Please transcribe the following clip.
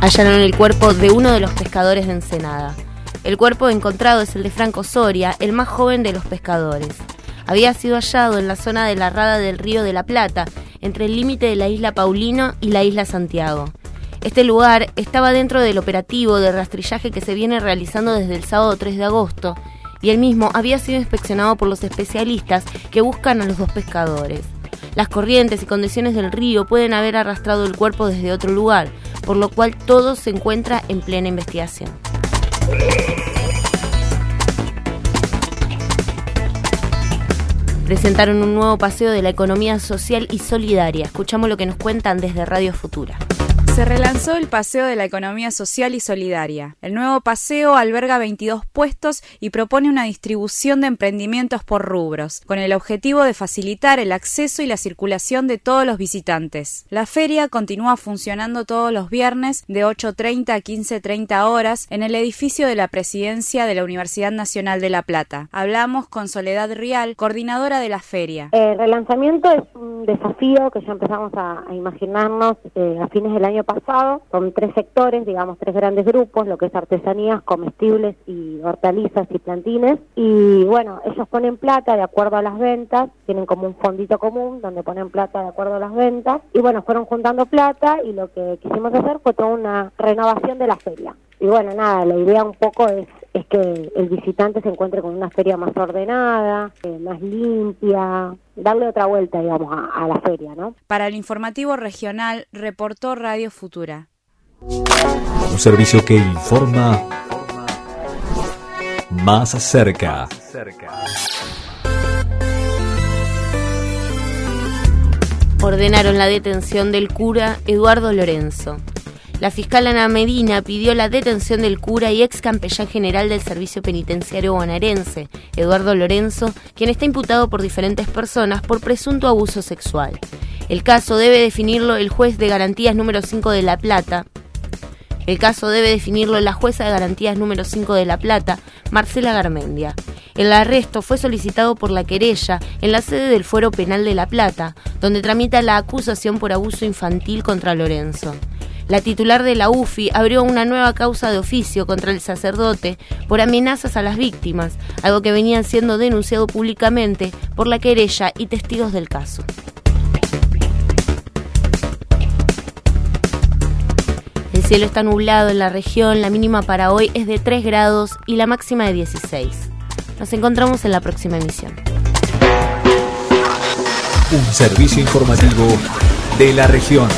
Hallaron el cuerpo de uno de los pescadores de Ensenada. El cuerpo encontrado es el de Franco Soria, el más joven de los pescadores. Había sido hallado en la zona de la rada del río de la Plata, entre el límite de la isla Paulino y la isla Santiago. Este lugar estaba dentro del operativo de rastrillaje que se viene realizando desde el sábado 3 de agosto, y el mismo había sido inspeccionado por los especialistas que buscan a los dos pescadores. Las corrientes y condiciones del río pueden haber arrastrado el cuerpo desde otro lugar, por lo cual todo se encuentra en plena investigación. Presentaron un nuevo paseo de la economía social y solidaria. Escuchamos lo que nos cuentan desde Radio Futura. Se relanzó el Paseo de la Economía Social y Solidaria. El nuevo paseo alberga 22 puestos y propone una distribución de emprendimientos por rubros, con el objetivo de facilitar el acceso y la circulación de todos los visitantes. La feria continúa funcionando todos los viernes de 8.30 a 15.30 horas en el edificio de la presidencia de la Universidad Nacional de La Plata. Hablamos con Soledad Rial, coordinadora de la feria. El relanzamiento es un desafío que ya empezamos a, imaginarnos eh, a fines del año pasado. Son tres sectores, digamos, tres grandes grupos, lo que es artesanías, comestibles y hortalizas y plantines. Y bueno, ellos ponen plata de acuerdo a las ventas, tienen como un fondito común donde ponen plata de acuerdo a las ventas. Y bueno, fueron juntando plata y lo que quisimos hacer fue toda una renovación de la feria. Y bueno, nada, la idea un poco es, es que el visitante se encuentre con una feria más ordenada, eh, más limpia, darle otra vuelta, digamos, a, la feria, ¿no? Para el informativo regional, reportó Radio Futura. Un servicio que informa más cerca. Ordenaron la detención del cura Eduardo Lorenzo. La fiscal Ana Medina pidió la detención del cura y ex campellán general del Servicio Penitenciario bonaerense, Eduardo Lorenzo, quien está imputado por diferentes personas por presunto abuso sexual. El caso debe definirlo el juez de garantías número 5 de La Plata. El caso debe definirlo la jueza de garantías número 5 de La Plata, Marcela Garmendia. El arresto fue solicitado por la querella en la sede del Fuero Penal de La Plata, donde tramita la acusación por abuso infantil contra Lorenzo. La titular de la UFI abrió una nueva causa de oficio contra el sacerdote por amenazas a las víctimas, algo que venían siendo denunciado públicamente por la querella y testigos del caso. El cielo está nublado en la región, la mínima para hoy es de 3 grados y la máxima de 16. Nos encontramos en la próxima emisión. Un servicio informativo de la región.